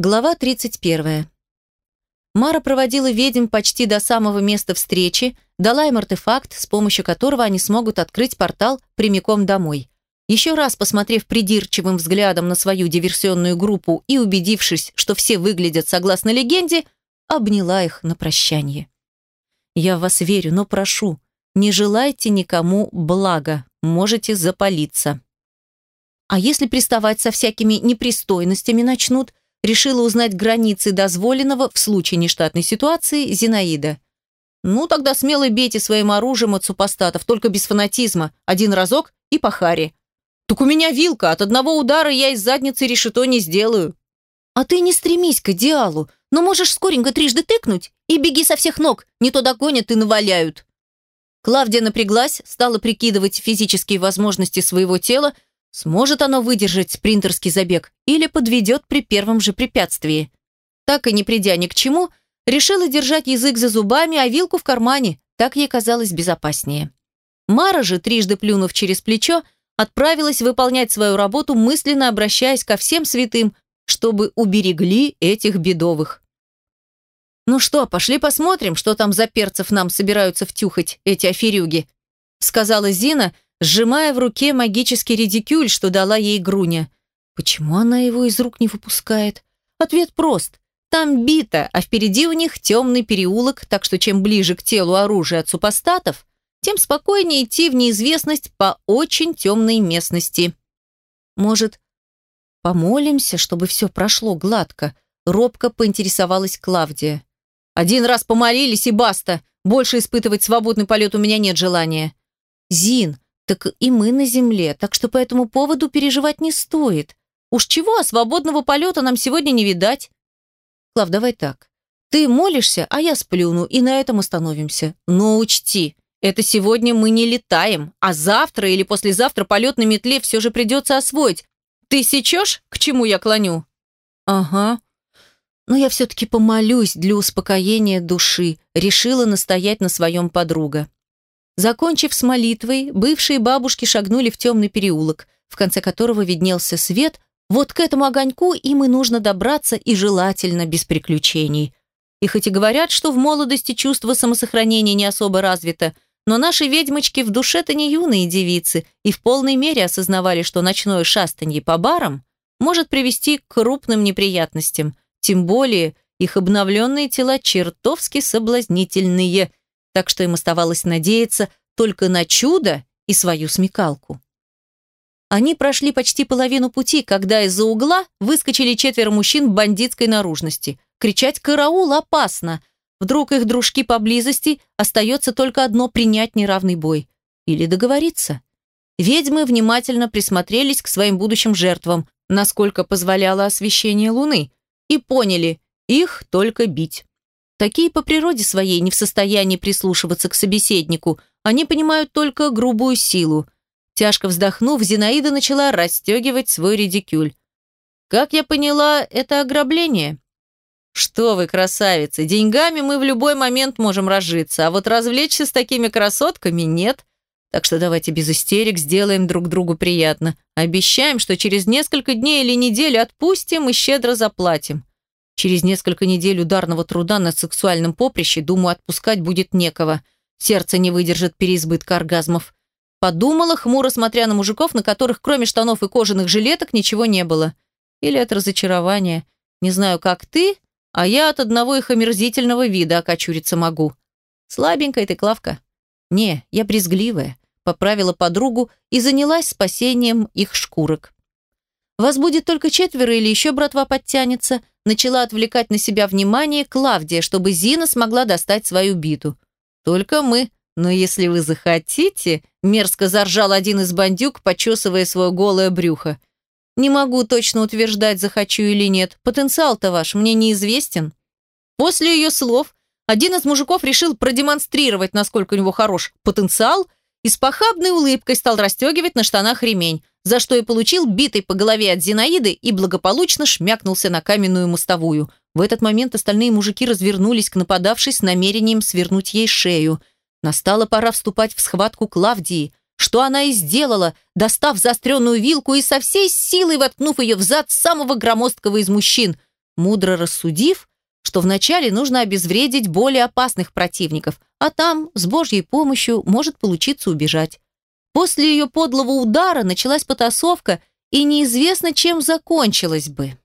Глава 31. Мара проводила ведьм почти до самого места встречи, дала им артефакт, с помощью которого они смогут открыть портал прямиком домой. Еще раз посмотрев придирчивым взглядом на свою диверсионную группу и убедившись, что все выглядят согласно легенде, обняла их на прощание. «Я в вас верю, но прошу, не желайте никому блага, можете запалиться». «А если приставать со всякими непристойностями начнут?» Решила узнать границы дозволенного в случае нештатной ситуации Зинаида. «Ну, тогда смело бейте своим оружием от супостатов, только без фанатизма. Один разок и по харе. Так у меня вилка, от одного удара я из задницы решето не сделаю». «А ты не стремись к идеалу, но можешь скоренько трижды тыкнуть и беги со всех ног, не то догонят и наваляют». Клавдия напряглась, стала прикидывать физические возможности своего тела, Сможет оно выдержать спринтерский забег или подведет при первом же препятствии? Так и не придя ни к чему, решила держать язык за зубами, а вилку в кармане. Так ей казалось безопаснее. Мара же, трижды плюнув через плечо, отправилась выполнять свою работу, мысленно обращаясь ко всем святым, чтобы уберегли этих бедовых. «Ну что, пошли посмотрим, что там за перцев нам собираются втюхать, эти аферюги», сказала Зина, сжимая в руке магический редикюль, что дала ей Груня. Почему она его из рук не выпускает? Ответ прост. Там бита, а впереди у них темный переулок, так что чем ближе к телу оружия от супостатов, тем спокойнее идти в неизвестность по очень темной местности. Может, помолимся, чтобы все прошло гладко? Робко поинтересовалась Клавдия. Один раз помолились и баста. Больше испытывать свободный полет у меня нет желания. Зин, так и мы на земле, так что по этому поводу переживать не стоит. Уж чего, а свободного полета нам сегодня не видать. Клав, давай так. Ты молишься, а я сплюну, и на этом остановимся. Но учти, это сегодня мы не летаем, а завтра или послезавтра полет на метле все же придется освоить. Ты сечешь, к чему я клоню? Ага. Но я все-таки помолюсь для успокоения души, решила настоять на своем подруга. Закончив с молитвой, бывшие бабушки шагнули в темный переулок, в конце которого виднелся свет. Вот к этому огоньку им и нужно добраться, и желательно без приключений. И хоть и говорят, что в молодости чувство самосохранения не особо развито, но наши ведьмочки в душе-то не юные девицы и в полной мере осознавали, что ночное шастанье по барам может привести к крупным неприятностям, тем более их обновленные тела чертовски соблазнительные – так что им оставалось надеяться только на чудо и свою смекалку. Они прошли почти половину пути, когда из-за угла выскочили четверо мужчин бандитской наружности. Кричать «караул» опасно. Вдруг их дружки поблизости, остается только одно принять неравный бой. Или договориться. Ведьмы внимательно присмотрелись к своим будущим жертвам, насколько позволяло освещение луны, и поняли, их только бить. Такие по природе своей не в состоянии прислушиваться к собеседнику, они понимают только грубую силу. Тяжко вздохнув, Зинаида начала расстегивать свой редикюль. «Как я поняла, это ограбление?» «Что вы, красавицы, деньгами мы в любой момент можем разжиться, а вот развлечься с такими красотками нет. Так что давайте без истерик сделаем друг другу приятно. Обещаем, что через несколько дней или неделю отпустим и щедро заплатим. Через несколько недель ударного труда на сексуальном поприще, думаю, отпускать будет некого. Сердце не выдержит переизбытка оргазмов. Подумала, хмуро смотря на мужиков, на которых кроме штанов и кожаных жилеток ничего не было. Или от разочарования. Не знаю, как ты, а я от одного их омерзительного вида окочуриться могу. Слабенькая ты, Клавка. Не, я брезгливая. Поправила подругу и занялась спасением их шкурок. Вас будет только четверо или еще братва подтянется, начала отвлекать на себя внимание Клавдия, чтобы Зина смогла достать свою биту. «Только мы. Но если вы захотите...» Мерзко заржал один из бандюк, почесывая свое голое брюхо. «Не могу точно утверждать, захочу или нет. Потенциал-то ваш мне неизвестен». После ее слов один из мужиков решил продемонстрировать, насколько у него хорош потенциал, и с похабной улыбкой стал расстегивать на штанах ремень за что и получил битой по голове от Зинаиды и благополучно шмякнулся на каменную мостовую. В этот момент остальные мужики развернулись к нападавшей с намерением свернуть ей шею. Настала пора вступать в схватку Клавдии, что она и сделала, достав заостренную вилку и со всей силой воткнув ее в зад самого громоздкого из мужчин. мудро рассудив, что вначале нужно обезвредить более опасных противников, а там, с Божьей помощью, может получиться убежать. После ее подлого удара началась потасовка, и неизвестно, чем закончилась бы.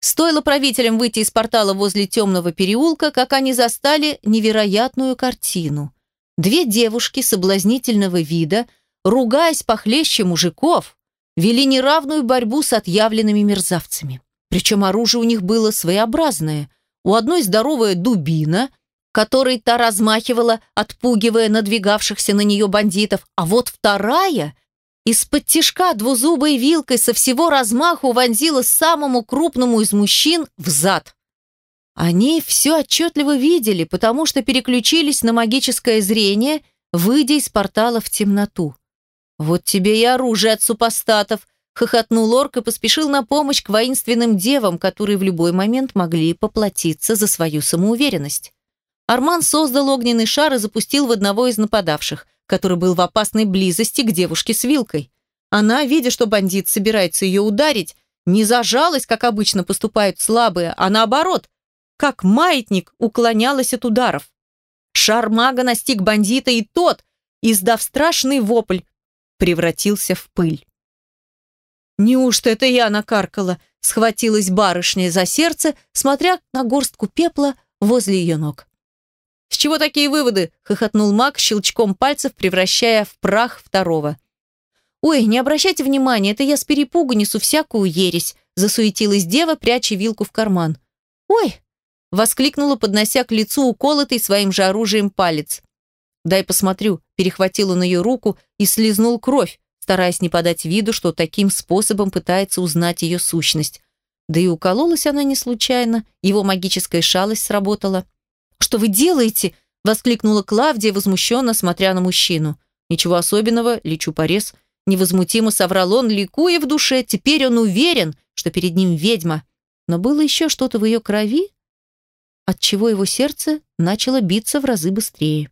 Стоило правителям выйти из портала возле темного переулка, как они застали невероятную картину. Две девушки соблазнительного вида, ругаясь похлеще мужиков, вели неравную борьбу с отъявленными мерзавцами. Причем оружие у них было своеобразное. У одной здоровая дубина, которой та размахивала, отпугивая надвигавшихся на нее бандитов, а вот вторая из-под тишка двузубой вилкой со всего размаху вонзила самому крупному из мужчин в зад. Они все отчетливо видели, потому что переключились на магическое зрение, выйдя из портала в темноту. «Вот тебе и оружие от супостатов!» — хохотнул орк и поспешил на помощь к воинственным девам, которые в любой момент могли поплатиться за свою самоуверенность. Арман создал огненный шар и запустил в одного из нападавших который был в опасной близости к девушке с вилкой. Она, видя, что бандит собирается ее ударить, не зажалась, как обычно поступают слабые, а наоборот, как маятник уклонялась от ударов. Шар мага настиг бандита, и тот, издав страшный вопль, превратился в пыль. «Неужто это я накаркала?» — схватилась барышня за сердце, смотря на горстку пепла возле ее ног. «С чего такие выводы?» – хохотнул маг, щелчком пальцев превращая в прах второго. «Ой, не обращайте внимания, это я с перепугу несу всякую ересь», – засуетилась дева, пряча вилку в карман. «Ой!» – воскликнула, поднося к лицу уколотый своим же оружием палец. «Дай посмотрю», – перехватил он ее руку и слезнул кровь, стараясь не подать виду, что таким способом пытается узнать ее сущность. Да и укололась она не случайно, его магическая шалость сработала. «Что вы делаете?» – воскликнула Клавдия, возмущенно смотря на мужчину. «Ничего особенного, лечу порез». Невозмутимо соврал он, ликуя в душе. Теперь он уверен, что перед ним ведьма. Но было еще что-то в ее крови, отчего его сердце начало биться в разы быстрее.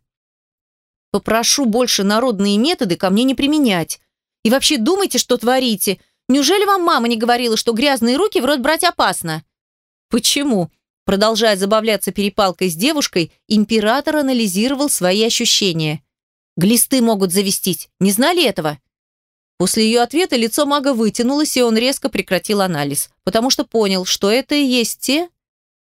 «Попрошу больше народные методы ко мне не применять. И вообще думайте, что творите. Неужели вам мама не говорила, что грязные руки в рот брать опасно?» «Почему?» Продолжая забавляться перепалкой с девушкой, император анализировал свои ощущения. «Глисты могут завестить. Не знали этого?» После ее ответа лицо мага вытянулось, и он резко прекратил анализ, потому что понял, что это и есть те,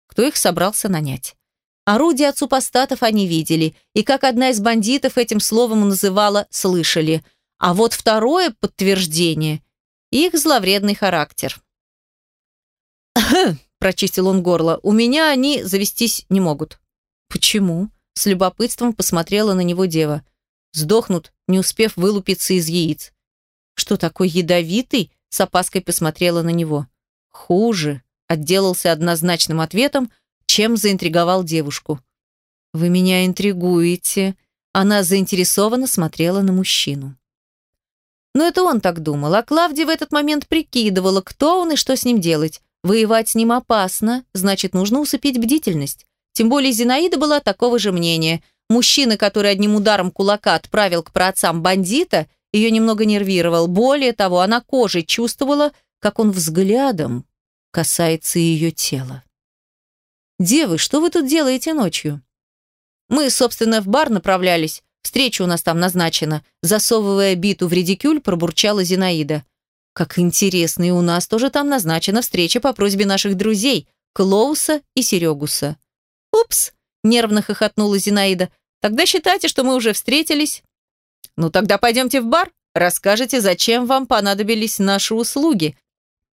кто их собрался нанять. Орудия от супостатов они видели, и как одна из бандитов этим словом называла «слышали». А вот второе подтверждение – их зловредный характер. Прочистил он горло, у меня они завестись не могут. Почему? С любопытством посмотрела на него дева. Сдохнут, не успев вылупиться из яиц. Что такой ядовитый? С опаской посмотрела на него. Хуже, отделался однозначным ответом, чем заинтриговал девушку. Вы меня интригуете. Она заинтересованно смотрела на мужчину. Но это он так думал, а Клавдия в этот момент прикидывала, кто он и что с ним делать. Воевать с ним опасно, значит, нужно усыпить бдительность. Тем более Зинаида была такого же мнения. Мужчина, который одним ударом кулака отправил к праотцам бандита, ее немного нервировал. Более того, она кожей чувствовала, как он взглядом касается ее тела. «Девы, что вы тут делаете ночью?» «Мы, собственно, в бар направлялись. Встреча у нас там назначена», засовывая биту в редикюль, пробурчала Зинаида. Как интересно, и у нас тоже там назначена встреча по просьбе наших друзей, Клоуса и Серегуса. Упс, нервно хохотнула Зинаида. Тогда считайте, что мы уже встретились. Ну тогда пойдемте в бар, расскажете, зачем вам понадобились наши услуги.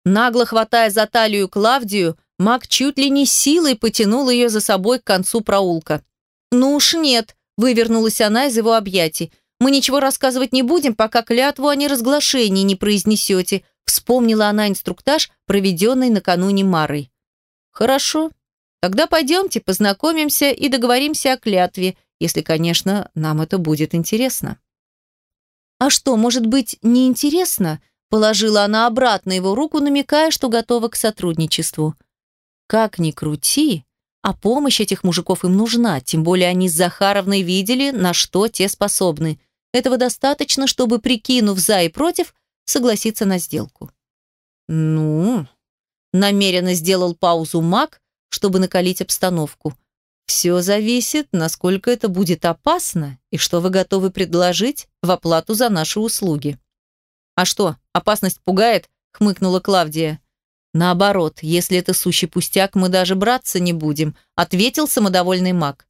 Нагло хватая за талию Клавдию, маг чуть ли не силой потянул ее за собой к концу проулка. «Ну уж нет», — вывернулась она из его объятий. Мы ничего рассказывать не будем, пока клятву о неразглашении не произнесете», вспомнила она инструктаж, проведенный накануне Марой. «Хорошо. Тогда пойдемте, познакомимся и договоримся о клятве, если, конечно, нам это будет интересно». «А что, может быть, неинтересно?» Положила она обратно его руку, намекая, что готова к сотрудничеству. «Как ни крути, а помощь этих мужиков им нужна, тем более они с Захаровной видели, на что те способны. Этого достаточно, чтобы, прикинув за и против, согласиться на сделку. «Ну, намеренно сделал паузу маг, чтобы накалить обстановку. Все зависит, насколько это будет опасно и что вы готовы предложить в оплату за наши услуги. А что, опасность пугает? хмыкнула Клавдия. Наоборот, если это сущий пустяк, мы даже браться не будем, ответил самодовольный маг.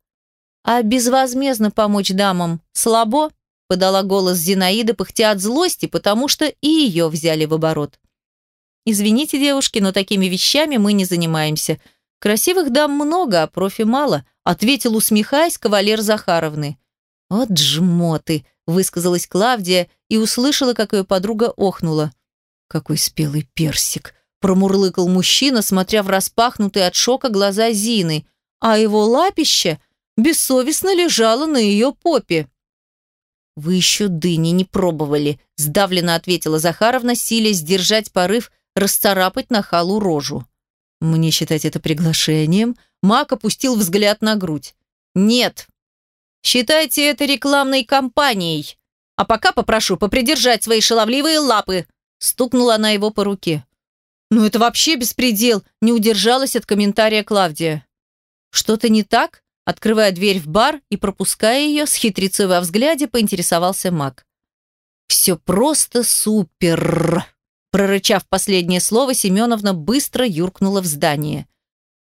А безвозмездно помочь дамам слабо? Подала голос Зинаида, пыхтя от злости, потому что и ее взяли в оборот. «Извините, девушки, но такими вещами мы не занимаемся. Красивых дам много, а профи мало», ответил, усмехаясь, кавалер Захаровны. «Вот жмоты», высказалась Клавдия и услышала, как ее подруга охнула. «Какой спелый персик!» промурлыкал мужчина, смотря в распахнутые от шока глаза Зины, а его лапище бессовестно лежало на ее попе. «Вы еще дыни не пробовали», – сдавленно ответила Захаровна, силясь сдержать порыв расцарапать на халу рожу. «Мне считать это приглашением?» Мак опустил взгляд на грудь. «Нет. Считайте это рекламной кампанией. А пока попрошу попридержать свои шаловливые лапы», стукнула она его по руке. «Ну это вообще беспредел!» не удержалась от комментария Клавдия. «Что-то не так?» Открывая дверь в бар и пропуская ее, с хитрецой во взгляде поинтересовался маг. «Все просто супер!» Прорычав последнее слово, Семеновна быстро юркнула в здание.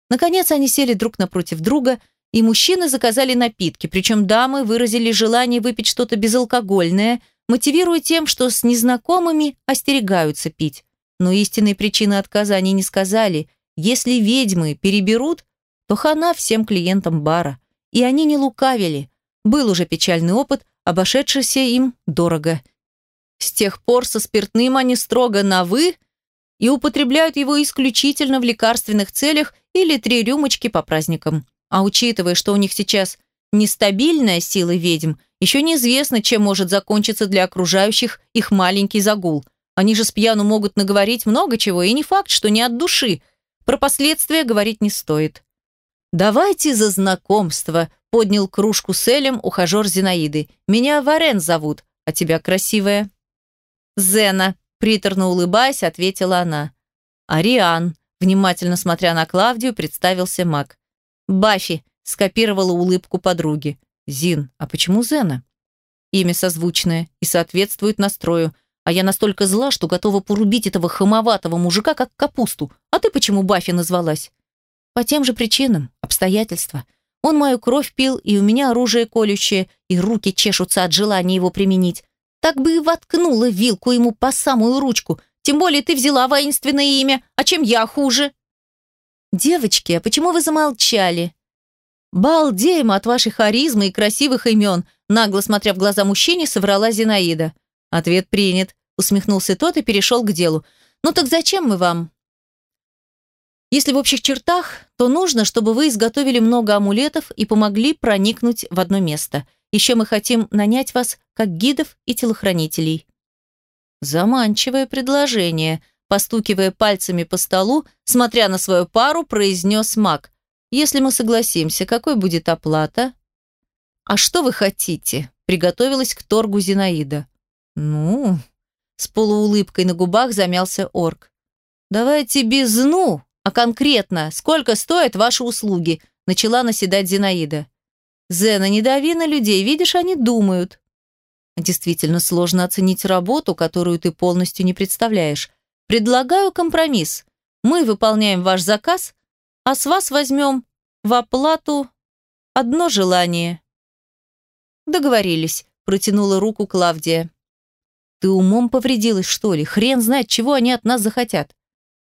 Наконец они сели друг напротив друга, и мужчины заказали напитки, причем дамы выразили желание выпить что-то безалкогольное, мотивируя тем, что с незнакомыми остерегаются пить. Но истинной причины отказа они не сказали. Если ведьмы переберут, то хана всем клиентам бара. И они не лукавили. Был уже печальный опыт, обошедшийся им дорого. С тех пор со спиртным они строго на «вы» и употребляют его исключительно в лекарственных целях или три рюмочки по праздникам. А учитывая, что у них сейчас нестабильная сила ведьм, еще неизвестно, чем может закончиться для окружающих их маленький загул. Они же с пьяну могут наговорить много чего, и не факт, что не от души. Про последствия говорить не стоит. «Давайте за знакомство», – поднял кружку с Элем ухажер Зинаиды. «Меня Варен зовут, а тебя красивая». «Зена», – приторно улыбаясь, ответила она. «Ариан», – внимательно смотря на Клавдию, представился маг. «Баффи», – скопировала улыбку подруги. «Зин, а почему Зена?» Имя созвучное и соответствует настрою, а я настолько зла, что готова порубить этого хамоватого мужика, как капусту. А ты почему Баффи назвалась? По тем же причинам, обстоятельства. Он мою кровь пил, и у меня оружие колющее, и руки чешутся от желания его применить. Так бы и воткнула вилку ему по самую ручку. Тем более ты взяла воинственное имя, а чем я хуже? Девочки, а почему вы замолчали? Балдеем от вашей харизмы и красивых имен, нагло смотря в глаза мужчине, соврала Зинаида. Ответ принят, усмехнулся тот и перешел к делу. Ну так зачем мы вам? Если в общих чертах, то нужно, чтобы вы изготовили много амулетов и помогли проникнуть в одно место. Еще мы хотим нанять вас как гидов и телохранителей. Заманчивое предложение, постукивая пальцами по столу, смотря на свою пару, произнес маг. Если мы согласимся, какой будет оплата? А что вы хотите? Приготовилась к торгу Зинаида. Ну, с полуулыбкой на губах замялся орк. Давайте без «ну», а конкретно, сколько стоят ваши услуги?» начала наседать Зинаида. «Зена, не дави на людей, видишь, они думают». Действительно сложно оценить работу, которую ты полностью не представляешь. Предлагаю компромисс. Мы выполняем ваш заказ, а с вас возьмем в оплату одно желание. Договорились, протянула руку Клавдия. Ты умом повредилась, что ли? Хрен знает, чего они от нас захотят.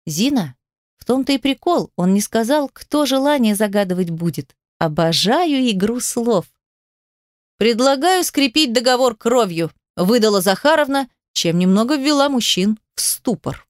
Зина, в том-то и прикол, он не сказал, кто желание загадывать будет. Обожаю игру слов. «Предлагаю скрепить договор кровью», выдала Захаровна, чем немного ввела мужчин в ступор.